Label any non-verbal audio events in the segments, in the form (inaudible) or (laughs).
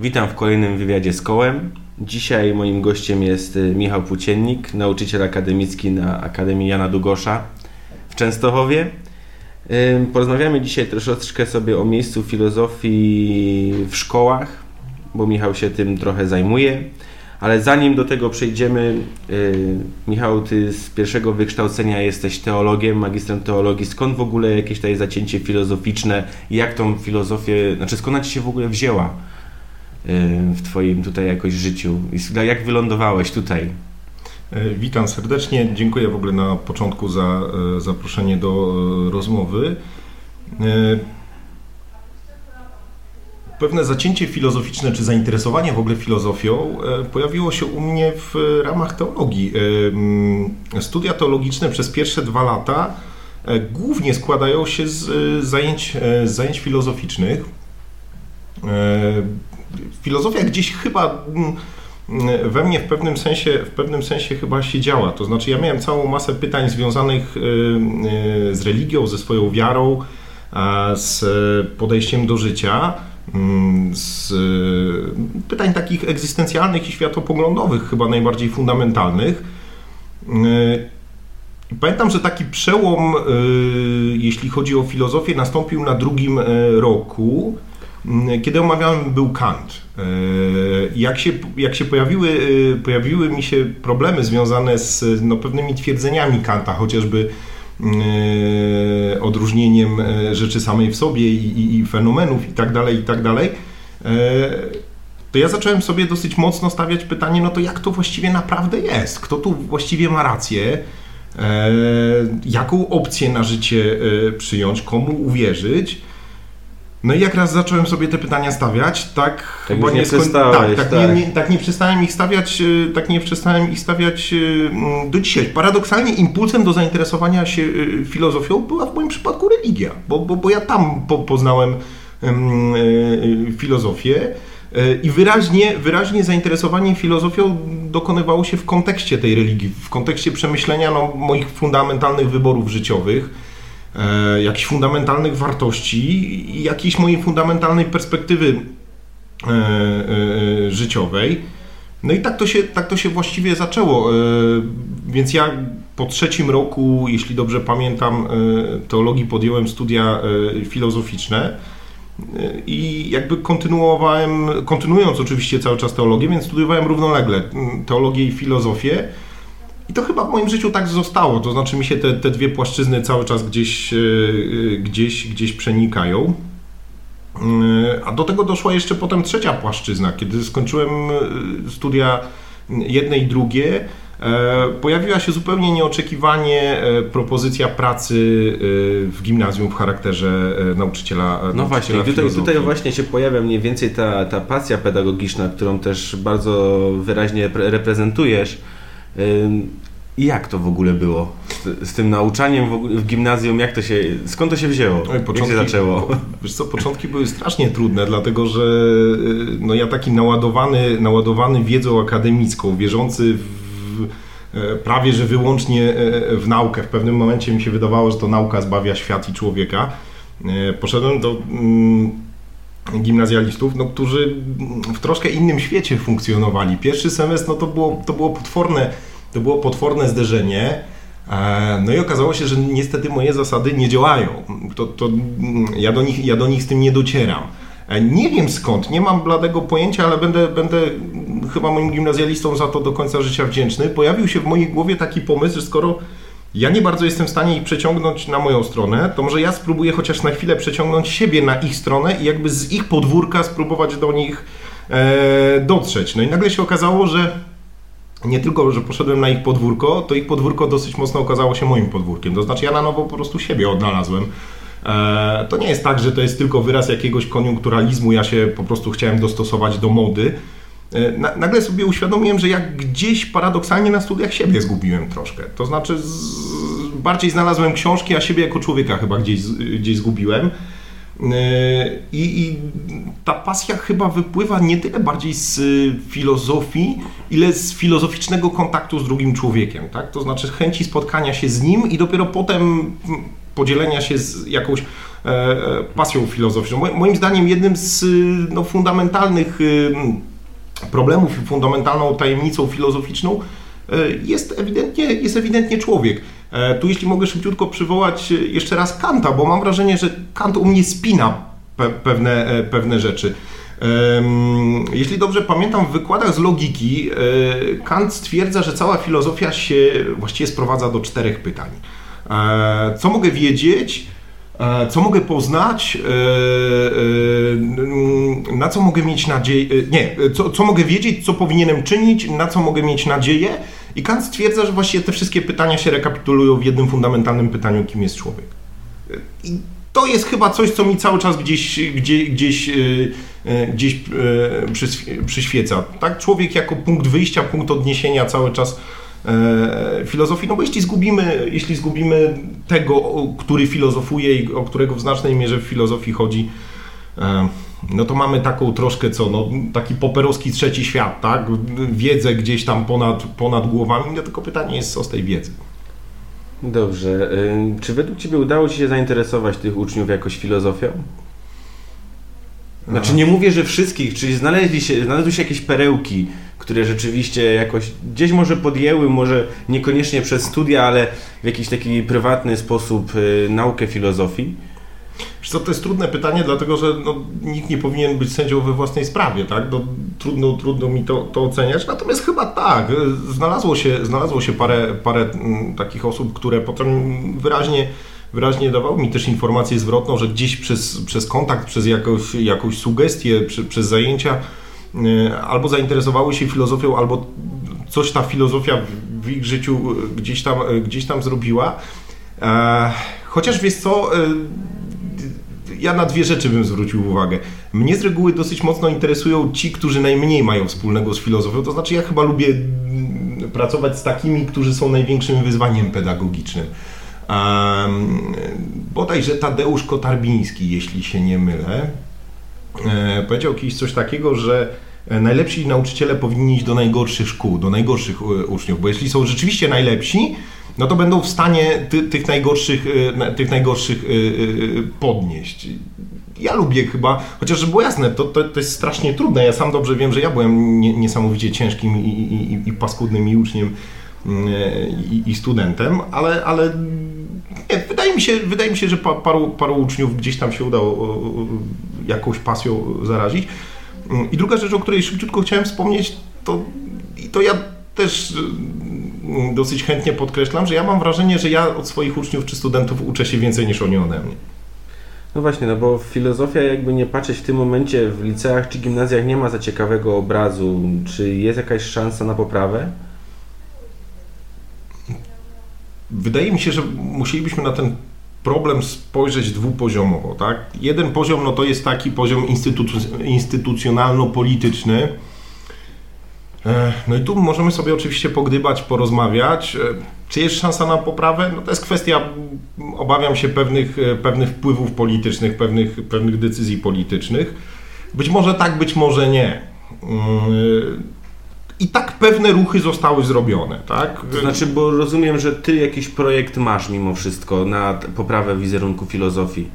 Witam w kolejnym wywiadzie z Kołem. Dzisiaj moim gościem jest y, Michał Płóciennik, nauczyciel akademicki na Akademii Jana Dugosza w Częstochowie. Porozmawiamy dzisiaj troszeczkę sobie o miejscu filozofii w szkołach, bo Michał się tym trochę zajmuje. Ale zanim do tego przejdziemy, y, Michał, ty z pierwszego wykształcenia jesteś teologiem, magistrem teologii. Skąd w ogóle jakieś tutaj zacięcie filozoficzne? Jak tą filozofię, znaczy skąd ona ci się w ogóle wzięła w twoim tutaj jakoś życiu? Jak wylądowałeś tutaj? E, Witam serdecznie. Dziękuję w ogóle na początku za e, zaproszenie do e, rozmowy. Pewne zacięcie filozoficzne czy zainteresowanie w ogóle filozofią pojawiło się u mnie w ramach teologii. Studia teologiczne przez pierwsze dwa lata głównie składają się z zajęć, z zajęć filozoficznych. E, Filozofia gdzieś chyba mm, we mnie w pewnym sensie, w pewnym sensie chyba się działa. To znaczy, ja miałem całą masę pytań związanych y, y, z religią, ze swoją wiarą, z podejściem do życia, mm, z y, pytań takich egzystencjalnych i światopoglądowych, chyba najbardziej fundamentalnych. Pamiętam, że taki przełom, jeśli chodzi o filozofię, nastąpił na drugim y, roku, kiedy omawiałem był Kant. Y, Jak się, jak się pojawiły, y, pojawiły mi się problemy związane z no, pewnymi twierdzeniami Kanta, chociażby y, odróżnieniem rzeczy samej w sobie i, i, i fenomenów i tak dalej, i tak dalej, to ja zacząłem sobie dosyć mocno stawiać pytanie, no to jak to właściwie naprawdę jest? Kto tu właściwie ma rację? E, jaką opcję na życie e, przyjąć, komu uwierzyć. No i jak raz zacząłem sobie te pytania stawiać, tak, już nie skoń- tak, tak, tak. Nie, nie, tak nie przestałem ich stawiać, e, tak nie przestałem ich stawiać e, m, do dzisiaj. Paradoksalnie impulsem do zainteresowania się e, filozofią była w moim przypadku religia, bo, bo, bo ja tam po, poznałem em, filozofię. I wyraźnie, wyraźnie zainteresowanie filozofią dokonywało się w kontekście tej religii, w kontekście przemyślenia no, moich fundamentalnych wyborów życiowych, e, jakichś fundamentalnych wartości i jakiejś mojej fundamentalnej perspektywy e, e, życiowej. No i tak to się, tak to się właściwie zaczęło. Więc ja po trzecim roku, jeśli dobrze pamiętam, teologii podjąłem studia filozoficzne. I jakby kontynuowałem, kontynuując oczywiście cały czas teologię, więc studiowałem równolegle mm, teologię i filozofię. I to chyba w moim życiu tak zostało. To znaczy mi się te, te dwie płaszczyzny cały czas gdzieś, e, e, gdzieś, gdzieś przenikają. E, A do tego doszła jeszcze potem trzecia płaszczyzna. Kiedy skończyłem studia jedne i drugie, pojawiła się zupełnie nieoczekiwanie propozycja pracy w gimnazjum w charakterze nauczyciela. No właśnie, nauczyciela i tutaj, tutaj właśnie się pojawia mniej więcej ta, ta pasja pedagogiczna, którą też bardzo wyraźnie pre- reprezentujesz. I jak to w ogóle było z, z tym nauczaniem w, w gimnazjum? Jak to się, skąd to się wzięło? Oj, jak się zaczęło? Wiesz co, początki były strasznie trudne, dlatego że y, no ja taki naładowany, naładowany wiedzą akademicką, wierzący w, e, prawie że wyłącznie e, w naukę. W pewnym momencie mi się wydawało, że to nauka zbawia świat i człowieka. E, Poszedłem do mm, gimnazjalistów, no, którzy w troszkę innym świecie funkcjonowali. Pierwszy semestr no, to, było, to było potworne, to było potworne zderzenie. E, No i okazało się, że niestety moje zasady nie działają. To, to ja, do nich, ja do nich z tym nie docieram. E, Nie wiem skąd, nie mam bladego pojęcia, ale będę, będę chyba moim gimnazjalistom za to do końca życia wdzięczny. Pojawił się w mojej głowie taki pomysł, że skoro ja nie bardzo jestem w stanie ich przeciągnąć na moją stronę, to może ja spróbuję chociaż na chwilę przeciągnąć siebie na ich stronę i jakby z ich podwórka spróbować do nich e, dotrzeć. No i nagle się okazało, że nie tylko, że poszedłem na ich podwórko, to ich podwórko dosyć mocno okazało się moim podwórkiem. To znaczy ja na nowo po prostu siebie odnalazłem. E, to nie jest tak, że to jest tylko wyraz jakiegoś koniunkturalizmu, ja się po prostu chciałem dostosować do mody. E, na, nagle sobie uświadomiłem, że ja gdzieś paradoksalnie na studiach siebie zgubiłem troszkę. To znaczy bardziej znalazłem książki, a siebie jako człowieka chyba gdzieś, gdzieś zgubiłem. E, I, I ta pasja chyba wypływa nie tyle bardziej z filozofii, ile z filozoficznego kontaktu z drugim człowiekiem, tak? To znaczy chęci spotkania się z nim i dopiero potem podzielenia się z jakąś pasją filozoficzną. Moim zdaniem jednym z no, fundamentalnych problemów i fundamentalną tajemnicą filozoficzną jest ewidentnie, jest ewidentnie człowiek. Tu jeśli mogę szybciutko przywołać jeszcze raz Kanta, bo mam wrażenie, że Kant u mnie spina pewne, pewne rzeczy. Jeśli dobrze pamiętam, w wykładach z logiki e, Kant stwierdza, że cała filozofia się właściwie sprowadza do czterech pytań. E, co mogę wiedzieć? E, co mogę poznać? Na co mogę mieć nadzieję? Nie, co, co mogę wiedzieć, co powinienem czynić, na co mogę mieć nadzieję? I Kant stwierdza, że właściwie te wszystkie pytania się rekapitulują w jednym fundamentalnym pytaniu, kim jest człowiek. I to jest chyba coś, co mi cały czas gdzieś, gdzieś, gdzieś, e, e, gdzieś e, przyświeca. Tak? Człowiek jako punkt wyjścia, punkt odniesienia cały czas filozofii, no bo jeśli zgubimy, jeśli zgubimy tego, który filozofuje i o którego w znacznej mierze w filozofii chodzi, no to mamy taką troszkę co, no, taki poperowski trzeci świat, tak? Wiedzę gdzieś tam ponad, ponad głowami, no tylko pytanie jest co z tej wiedzy. Dobrze. Czy według Ciebie udało Ci się zainteresować tych uczniów jakoś filozofią? Znaczy nie mówię, że wszystkich, czyli znaleźli się, znalazły się jakieś perełki, które rzeczywiście jakoś gdzieś może podjęły, może niekoniecznie przez studia, ale w jakiś taki prywatny sposób y, naukę filozofii? Co, to jest trudne pytanie, dlatego że no, nikt nie powinien być sędzią we własnej sprawie, tak? No, trudno, trudno mi to, to oceniać, natomiast chyba tak. Znalazło się, znalazło się parę, parę mm, takich osób, które potem wyraźnie wyraźnie dawały mi też informację zwrotną, że gdzieś przez, przez kontakt, przez jakąś, jakąś sugestię, przy, przez zajęcia y, albo zainteresowały się filozofią, albo coś ta filozofia w ich życiu gdzieś tam, gdzieś tam zrobiła. E, chociaż wiesz co, ja na dwie rzeczy bym zwrócił uwagę. Mnie z reguły dosyć mocno interesują ci, którzy najmniej mają wspólnego z filozofią. To znaczy, ja chyba lubię mm, pracować z takimi, którzy są największym wyzwaniem pedagogicznym. Um, bodajże Tadeusz Kotarbiński, jeśli się nie mylę, e, powiedział kiedyś coś takiego, że najlepsi nauczyciele powinni iść do najgorszych szkół, do najgorszych e, uczniów, bo jeśli są rzeczywiście najlepsi, no to będą w stanie ty, tych najgorszych, tych najgorszych podnieść. Ja lubię chyba, chociaż było jasne, to, to, to jest strasznie trudne. Ja sam dobrze wiem, że ja byłem nie, niesamowicie ciężkim i, i, i paskudnym i uczniem i, i, studentem, ale, ale nie, wydaje, mi się, wydaje mi się, że paru, paru uczniów gdzieś tam się udało jakąś pasją zarazić. I druga rzecz, o której szybciutko chciałem wspomnieć, to, i to ja też mm, dosyć chętnie podkreślam, że ja mam wrażenie, że ja od swoich uczniów czy studentów uczę się więcej niż oni ode mnie. No właśnie, no bo filozofia jakby nie patrzeć w tym momencie w liceach czy gimnazjach nie ma za ciekawego obrazu. Czy jest jakaś szansa na poprawę? Wydaje mi się, że musielibyśmy na ten problem spojrzeć dwupoziomowo, tak? Jeden poziom no to jest taki poziom instytuc- instytucjonalno-polityczny, E, no i tu możemy sobie oczywiście pogdybać, porozmawiać. E, czy jest szansa na poprawę? No to jest kwestia, obawiam się, pewnych, e, pewnych wpływów politycznych, pewnych, pewnych decyzji politycznych. Być może tak, być może nie. I tak pewne ruchy zostały zrobione, tak? To znaczy, bo rozumiem, że ty jakiś projekt masz mimo wszystko na poprawę wizerunku filozofii.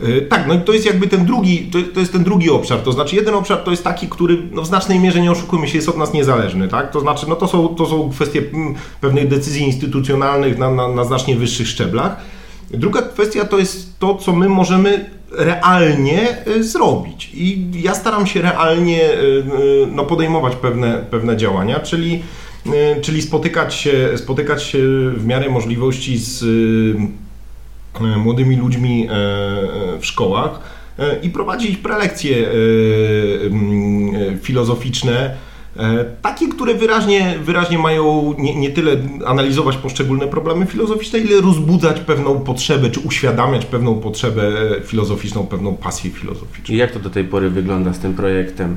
E, tak, no i to jest jakby ten drugi, to, to, jest ten drugi obszar, to znaczy jeden obszar to jest taki, który no w znacznej mierze, nie oszukujmy się, jest od nas niezależny, tak? To znaczy, no to są, to są kwestie mm, pewnych decyzji instytucjonalnych na, na, na znacznie wyższych szczeblach. Druga kwestia to jest to, co my możemy realnie e, zrobić. I ja staram się realnie e, no, podejmować pewne, pewne działania, czyli, czyli spotykać, się, spotykać się w miarę możliwości z E, młodymi ludźmi e, e, w szkołach i prowadzić prelekcje filozoficzne, takie, które wyraźnie, wyraźnie mają nie, nie tyle analizować poszczególne problemy filozoficzne, ile rozbudzać pewną potrzebę, czy uświadamiać pewną potrzebę filozoficzną, pewną pasję filozoficzną. I jak to do tej pory wygląda z tym projektem?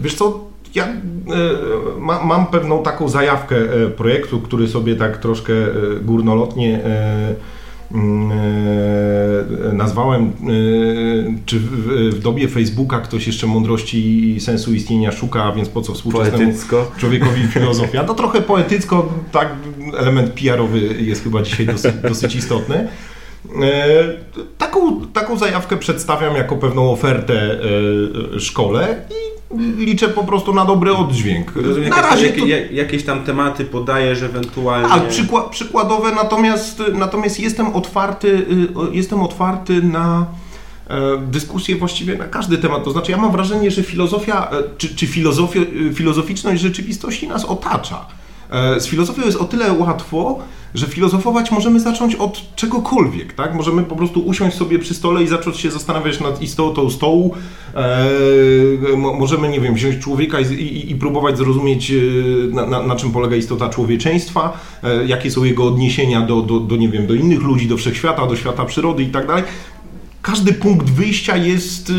Wiesz co, ja e, ma, mam pewną taką zajawkę e, projektu, który sobie tak troszkę e, górnolotnie e, nazwałem, e, czy w, dobie Facebooka ktoś jeszcze mądrości i sensu istnienia szuka, więc po co współczesnemu Poetycko. człowiekowi filozofia? To trochę poetycko, tak, element PR-owy jest chyba dzisiaj dosyć, (laughs) dosyć istotny. Taką, taką zajawkę przedstawiam jako pewną ofertę szkole i liczę po prostu na dobry oddźwięk. Rozumiem, na razie to... jakieś tam tematy podajesz ewentualnie. A przykład, przykładowe, natomiast, natomiast jestem otwarty, y, jestem otwarty na e, dyskusję właściwie na każdy temat. To znaczy, ja mam wrażenie, że filozofia, e, czy, czy y, filozoficzność rzeczywistości nas otacza. E, z filozofią jest o tyle łatwo, że filozofować możemy zacząć od czegokolwiek, tak? Możemy po prostu usiąść sobie przy stole i zacząć się zastanawiać nad istotą stołu. E, możemy, nie wiem, wziąć człowieka i, i, i próbować zrozumieć, e, na, na, na, czym polega istota człowieczeństwa, e, jakie są jego odniesienia do, do, do, nie wiem, do innych ludzi, do wszechświata, do świata przyrody i tak dalej każdy punkt wyjścia jest, y,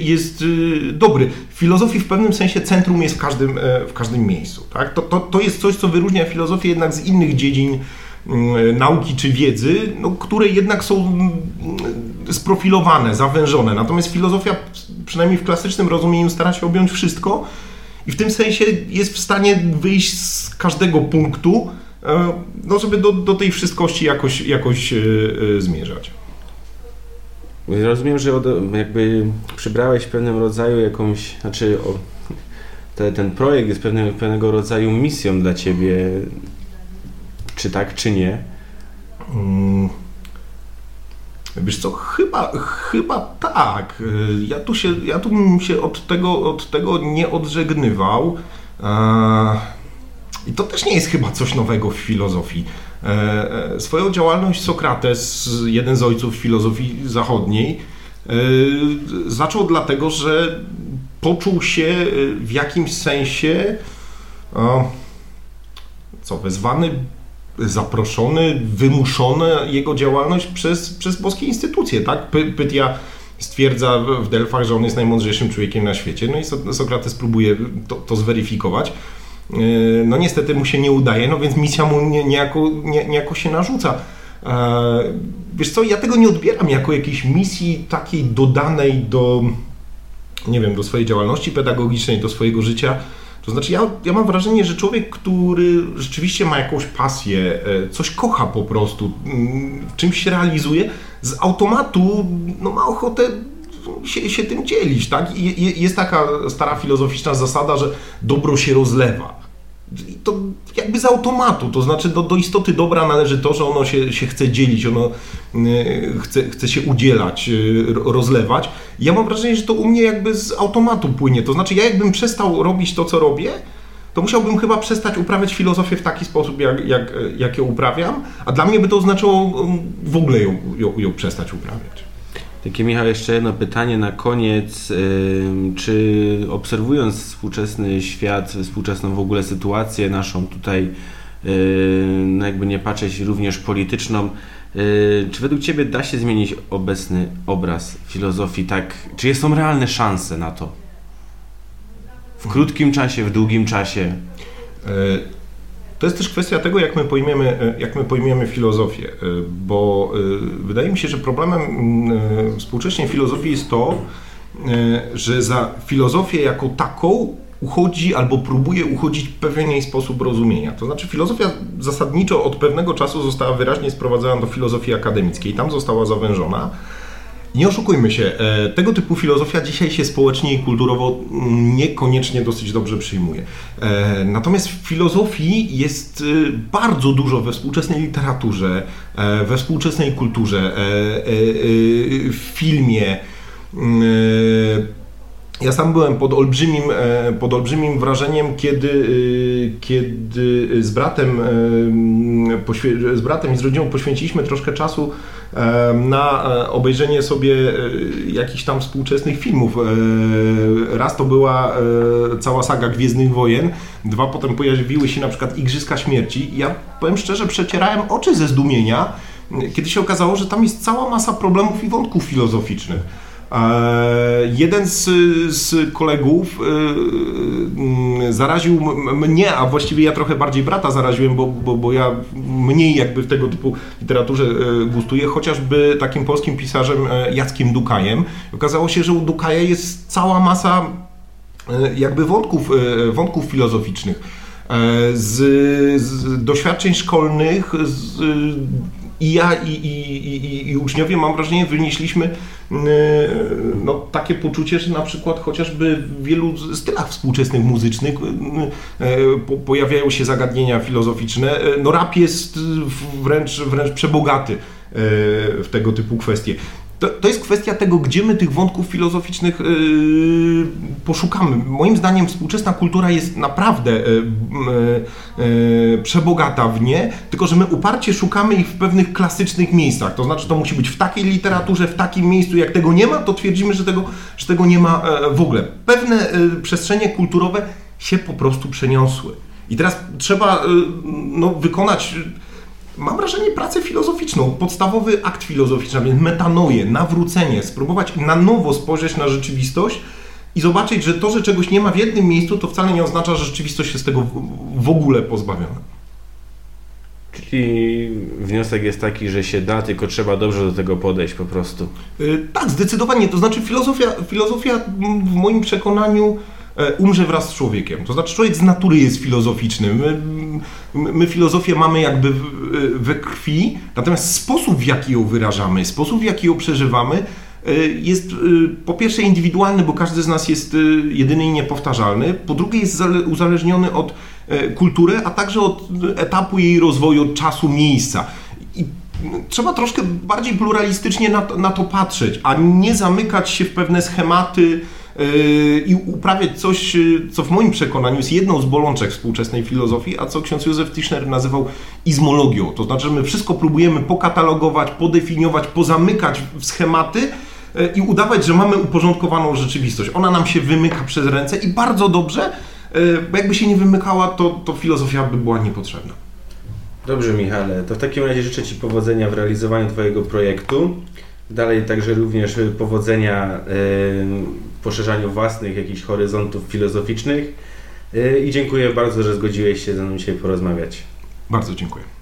jest y, dobry. W filozofii w pewnym sensie centrum jest w każdym, e, w każdym miejscu. Tak? To, to, to jest coś, co wyróżnia filozofię jednak z innych dziedzin mm, nauki czy wiedzy, no, które jednak są mm, sprofilowane, zawężone. Natomiast filozofia, przynajmniej w klasycznym rozumieniu, stara się objąć wszystko i w tym sensie jest w stanie wyjść z każdego punktu, e, no, żeby do, do tej wszystkości jakoś, jakoś e, zmierzać. Rozumiem, że od, jakby przybrałeś w pewnym rodzaju jakąś, znaczy o, te, ten projekt jest pewne, pewnego rodzaju misją dla ciebie, czy tak, czy nie? Hmm. Wiesz co, chyba, chyba tak. Ja tu, się, ja tu bym się od tego, od tego nie odżegnywał. I to też nie jest chyba coś nowego w filozofii. E, e, swoją działalność Sokrates, jeden z ojców filozofii zachodniej, e, zaczął dlatego, że poczuł się w jakimś sensie co, wezwany, zaproszony, wymuszony jego działalność przez, przez boskie instytucje, tak? Pytia stwierdza w Delfach, że on jest najmądrzejszym człowiekiem na świecie, no i Sokrates próbuje to, to zweryfikować. Yy, no niestety mu się nie udaje, no więc misja mu nie, niejako, nie, niejako się narzuca. Yy, wiesz co, ja tego nie odbieram jako jakiejś misji takiej dodanej do, nie wiem, do swojej działalności pedagogicznej, do swojego życia. To znaczy, ja, ja mam wrażenie, że człowiek, który rzeczywiście ma jakąś pasję, yy, coś kocha po prostu, czymś się realizuje, z automatu no, ma ochotę się, się tym dzielić, tak? I jest taka stara filozoficzna zasada, że dobro się rozlewa. I to jakby z automatu, to znaczy do, do istoty dobra należy to, że ono się, się chce dzielić, ono y, chce, chce się udzielać, y, rozlewać. ja mam wrażenie, że to u mnie jakby z automatu płynie. To znaczy, ja jakbym przestał robić to, co robię, to musiałbym chyba przestać uprawiać filozofię w taki sposób, jak, jak, jak ją uprawiam, a dla mnie by to oznaczało um, w ogóle ją, ją, ją przestać uprawiać. Takie Michał, jeszcze jedno pytanie na koniec. Czy obserwując współczesny świat, współczesną w ogóle sytuację naszą tutaj, no jakby nie patrzeć również polityczną, czy według Ciebie da się zmienić obecny obraz filozofii tak? Czy są realne szanse na to? W krótkim czasie, w długim czasie? To jest też kwestia tego, jak my pojmiemy, e, jak my pojmiemy filozofię, e, bo e, wydaje mi się, że problemem współcześnie filozofii jest to, że za filozofię jako taką uchodzi albo próbuje uchodzić pewien jej sposób rozumienia. To znaczy filozofia zasadniczo od pewnego czasu została wyraźnie sprowadzona do filozofii akademickiej, tam została zawężona, nie oszukujmy się, e, tego typu filozofia dzisiaj się społecznie i kulturowo niekoniecznie dosyć dobrze przyjmuje. E, natomiast w filozofii jest e, bardzo dużo we współczesnej literaturze, we współczesnej kulturze, w filmie. Ja sam byłem pod olbrzymim, pod olbrzymim wrażeniem, kiedy, kiedy z, bratem, z bratem i z rodziną poświęciliśmy troszkę czasu na e, obejrzenie sobie e, jakichś tam współczesnych filmów. E, raz to była cała saga Gwiezdnych Wojen, dwa potem pojawiły się na przykład Igrzyska Śmierci. Ja powiem szczerze, przecierałem oczy ze zdumienia, kiedy się okazało, że tam jest cała masa problemów i wątków filozoficznych. Jeden z, z kolegów zaraził mnie, a właściwie ja trochę bardziej brata zaraziłem, bo, bo, bo ja mniej jakby w tego typu literaturze gustuję, chociażby takim polskim pisarzem Jackiem Dukajem. Okazało się, że u Dukaja jest cała masa jakby wątków, wątków filozoficznych. Z, z doświadczeń szkolnych, z, i ja i, i, i, i, uczniowie, mam wrażenie, wynieśliśmy no, takie poczucie, że na przykład chociażby w wielu stylach współczesnych muzycznych pojawiają się zagadnienia filozoficzne. No rap jest wręcz, wręcz przebogaty w tego typu kwestie. To, to jest kwestia tego, gdzie my tych wątków filozoficznych yy, poszukamy. Moim zdaniem współczesna kultura jest naprawdę yy, yy, przebogata w nie, tylko że my uparcie szukamy ich w pewnych klasycznych miejscach. To znaczy, to musi być w takiej literaturze, w takim miejscu. Jak tego nie ma, to twierdzimy, że tego, że tego nie ma e, w ogóle. Pewne e, przestrzenie kulturowe się po prostu przeniosły. I teraz trzeba e, no, wykonać mam wrażenie, pracę filozoficzną, podstawowy akt filozoficzny, więc metanoję, nawrócenie, spróbować na nowo spojrzeć na rzeczywistość i zobaczyć, że to, że czegoś nie ma w jednym miejscu, to wcale nie oznacza, że rzeczywistość jest tego w ogóle pozbawiona. Czyli wniosek jest taki, że się da, tylko trzeba dobrze do tego podejść po prostu. Yy, tak, zdecydowanie. To znaczy filozofia, filozofia w moim przekonaniu umrze wraz z człowiekiem. To znaczy człowiek z natury jest filozoficzny. My, my filozofię mamy jakby we krwi, natomiast sposób w jaki ją wyrażamy, sposób w jaki ją przeżywamy e, jest e, po pierwsze indywidualny, bo każdy z nas jest jedyny i niepowtarzalny, po drugie jest uzależniony od kultury, a także od etapu jej rozwoju, od czasu, miejsca. I trzeba troszkę bardziej pluralistycznie na to, na to patrzeć, a nie zamykać się w pewne schematy, i uprawiać coś, y, co w moim przekonaniu jest jedną z bolączek współczesnej filozofii, a co ksiądz Józef Tischner nazywał izmologią. To znaczy, że my wszystko próbujemy pokatalogować, podefiniować, pozamykać w schematy, y, i udawać, że mamy uporządkowaną rzeczywistość. Ona nam się wymyka przez ręce i bardzo dobrze, bo jakby się nie wymykała, to, to filozofia by była niepotrzebna. Dobrze, Michale. To w takim razie życzę Ci powodzenia w realizowaniu Twojego projektu. Dalej także również powodzenia poszerzaniu własnych jakichś horyzontów filozoficznych. Y, I dziękuję bardzo, że zgodziłeś się ze mną dzisiaj porozmawiać. Bardzo dziękuję.